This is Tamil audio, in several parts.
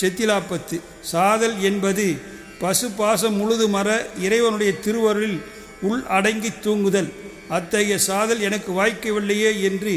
செத்திலாப்பத்து சாதல் என்பது பசு பாசம் முழுது மர இறைவனுடைய திருவருளில் உள் அடங்கி தூங்குதல். அத்தகைய சாதல் எனக்கு வாய்க்கவில்லையே என்று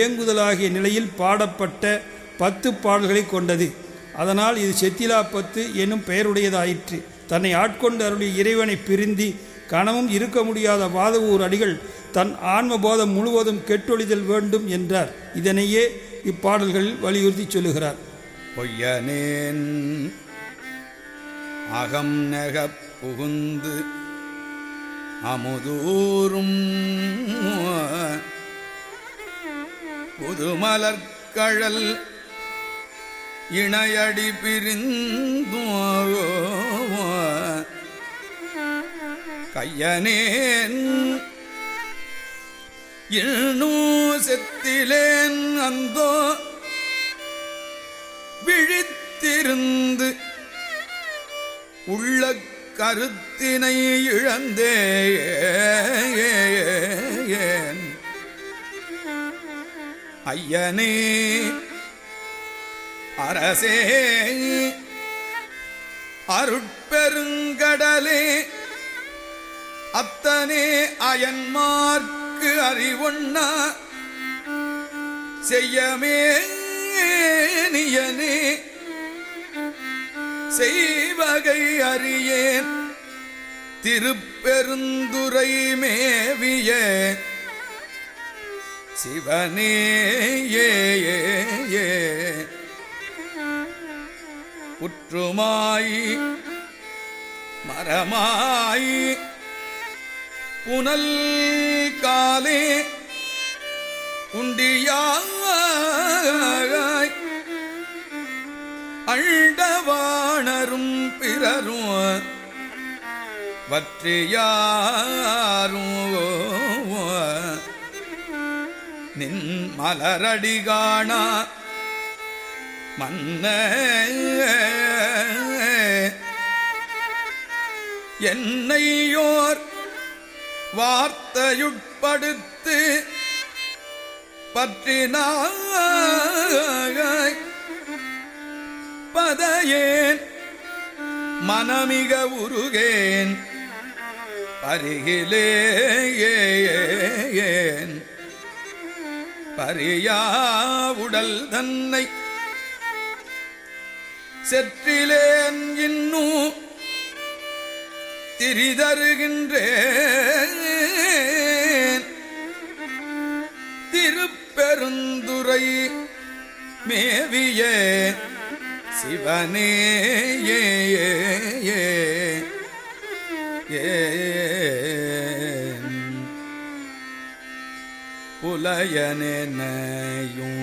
ஏங்குதலாகிய நிலையில் பாடப்பட்ட பத்து பாடல்களை கொண்டது. அதனால் இது செத்திலாப்பத்து என்னும் பெயருடையதாயிற்று. தன்னை ஆட்கொண்டு அருளிய இறைவனை பிரிந்தி கணமும் இருக்க முடியாத வாதவூர் அடிகள் தன் ஆன்மபோதம் முழுவதும் கெட்டொழிதல் வேண்டும் என்றார். இதனையே இப்பாடல்களில் வலியுறுத்தி சொல்லுகிறார். பொய்யனேன். அகம் நெகப் புகுந்து அமுதூரும் புதுமலர்கழல் இணையடி பிரிந்தோ கையனேன். இன்னும் செத்திலேன் அந்தோ விழித்திருந்து உள்ள கருத்தினை இழந்தேன். ஐயனே அரசே அருட்பெருங்கடலே அத்தனே அயன்மார்க்கு அறிவொண்ணா செய்யமே நியனே செய்வகை அறியேன். திருப்பெருந்துரை மேவிய சிவனே ஏ புற்றுமாய் மரமாய் புனல் காலே உண்டியாய். அண்டவாணரும் பிறரும் வற்றியாரும் நின் மலரடி காணா மன்ன என்னையோர் வார்த்தையுட்படுத்து பற்றினாய். பதையேன். மனமிக உருகேன். பருகிலேயேன் பரியா உடல் தன்னை செற்றிலேன் இன்னும் திரிதருகின்றேன். திருப்பெருந்துரை மேவிய. சிவனே ஏ புலையனையும்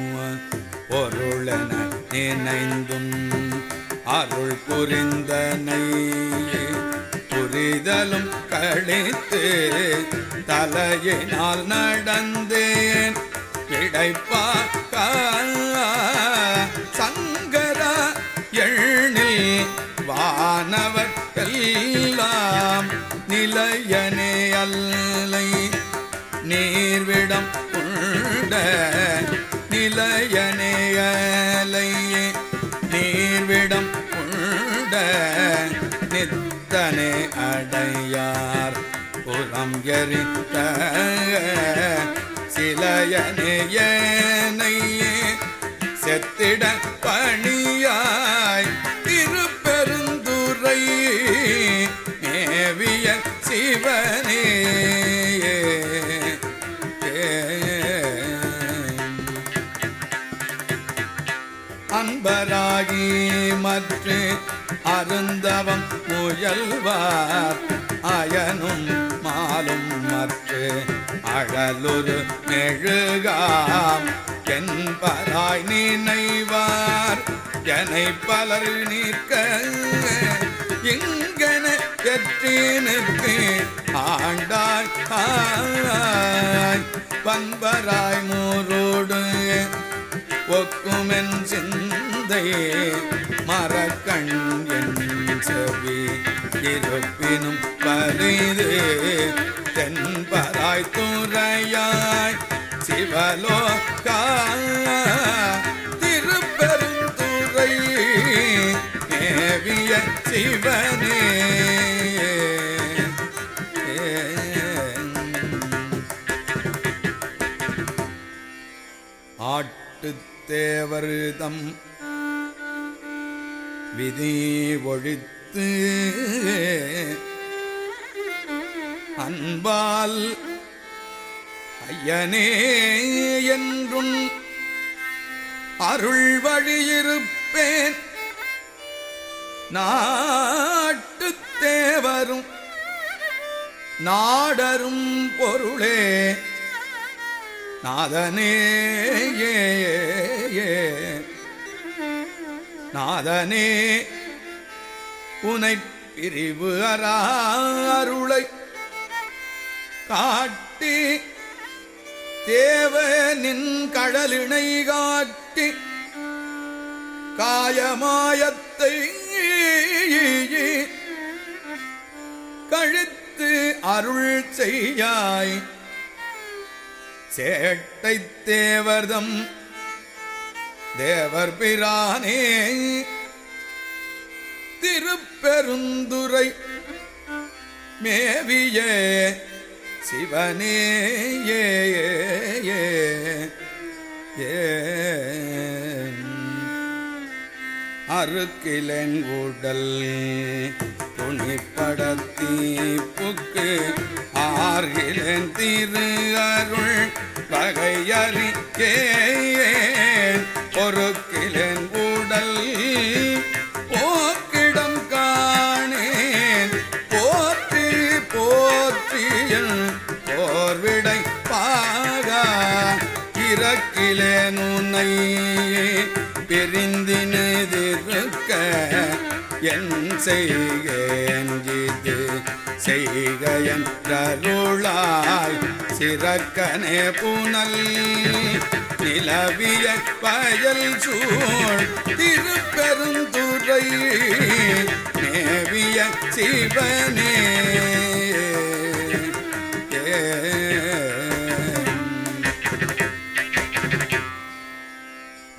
பொருளன நினைந்தும் அருள் புரிந்தனை புரிதலும் கழித்து தலையினால் நடந்தேன் கிடைப்பா எழில் நிலையனே அல்லை. நீர்விடம் உண்ட நிலையனேயலையே நீர்விடம் உண்ட நித்தனே அடையார். புறம் எரித்த சிலையனேயனையே செத்திட பணியார் அயல்வார் அயனும் மாலும் மற்று அழலுரு நெழுகாம் என்பராய் நினைவார். எனை பலர் நீக்க இங்கன எற்றீனுக்கு ஆண்டாய் பண்பராய் மூரோடு ஒக்குமென் சிந்தையே மரக்கண் என் செவி. இருப்பினும் பரிது தென்பராய் துறையாய் சிவலோகா திருப்பெருந்துறை மேவிய சிவனே. ஆட்டுத்தேவருதம் விதி ஒழித்து அன்பால் ஐயனே என்றும் அருள் வழியிருப்பேன். நாட்டுத் தேவரும் நாடரும் பொருளே. நாதனே ஏ, நாதனே உனை பிரிவு அருளை காட்டி தேவ நின் கடலினை காட்டி காயமாயத்தை கழித்து அருள் செய்யாய். சேட்டை தேவர்தம் தேவர் பிரானே திருப்பெருந்துரை மேவிய சிவனே ஏ ஏ, அருக்கிலன் உடல் துணிப்படத்தி ஆர்கிலன் திரு அருள் வகையறிக்கே பொறுக்கிலன் உடல் செய்கிது செய்கேன் சிறக்கனே புனல் நிலவிய பயல் சூழ். திருப்பெருந்துறை மேவிய சிவனே.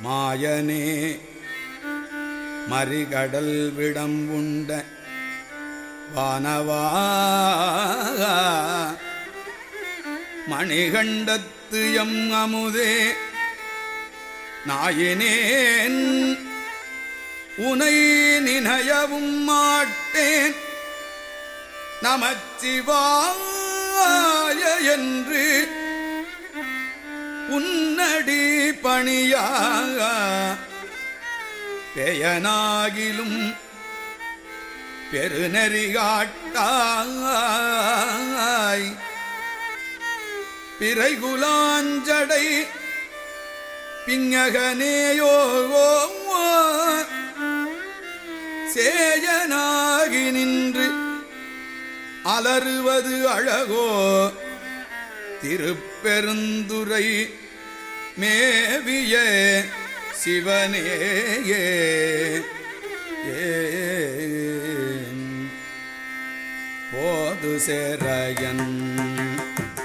மாயனே மறிகடல் விடம் உண்ட வானவா மணிகண்டத்து எம் அமுதே நாயினேன் உனை நினையவும் மாட்டேன். நமச்சிவாய என்று உன்னடி பணியாக பெயனாகிலும் பெருநெறிகாட்டாய். பிறைகுலாஞ்சடை பிங்ககனேயோகோ சேயனாகி நின்று அலறுவது அழகோ. திருப்பெருந்துரை மேவிய சிவனேயே போது சேரையன்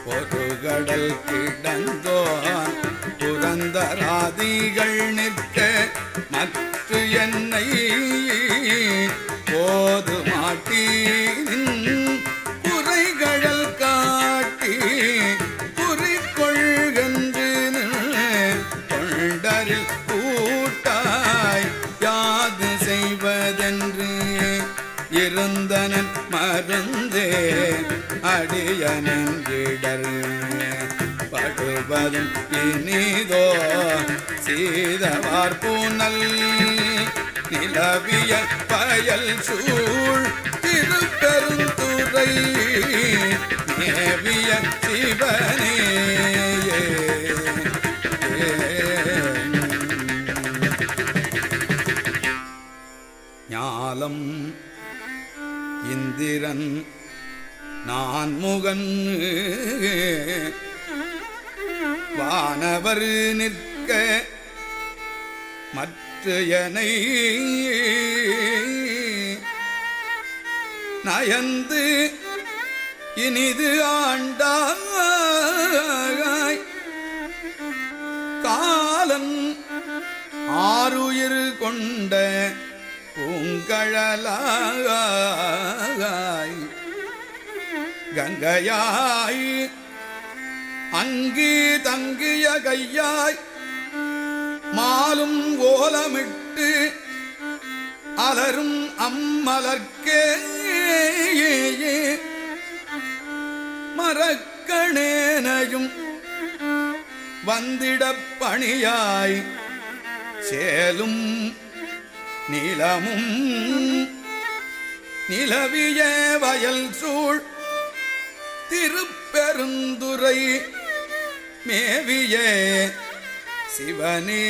பொதுகடல் கிடந்தோன் புரந்தராதிகள் நிற்க மற்ற என்னை போது மாட்டீன் இருந்தனன் மருந்தே அடியனென்றிடர் படுவதும் இனிதோ சீதவார்பூனல் நிலவிய பயல் சூழ் திருப்பெருந்துறை நேவிய சிவனே நான் முகன் வானவர் நிற்க மற்றையனை நயந்து இனிது ஆண்டாய். காலன் ஆறுயிர் கொண்ட பூங்கழலாய். கங்கையாய் அங்கி தங்கிய கையாய் மாலும் ஓலமிட்டு அலரும் அம்மலர்க்கே மரக்கணேனையும் வந்திடப் பணியாய் சேலும் நிலமும் நிலவிய வயல் சூழ் திருப்பெருந்துரை மேவிய சிவனே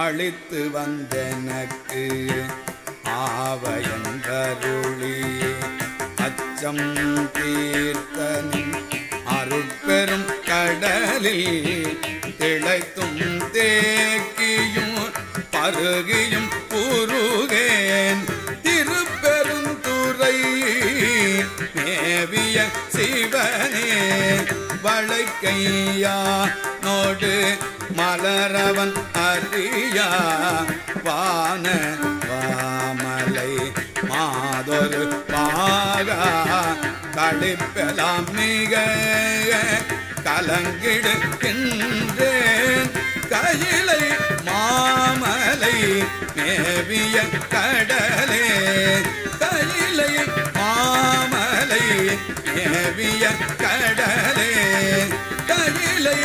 அழித்து வந்தனக்கு ஆவயங்கருளி அச்சம் தீர்த்தனின் அருட்பெரும் கடலில் திளைத்தும் தேக்கியும் பருகியும் சிவனே வழக்கையா நோடு மலரவன் அறியா வான வாமலை மாதொரு பாகா களிப்பெலாம் மிக கலங்கிடுக்கின்றேன் கையிலை மாமலை மேவிய கடலே மாமலை மேவிய கடலே கையிலை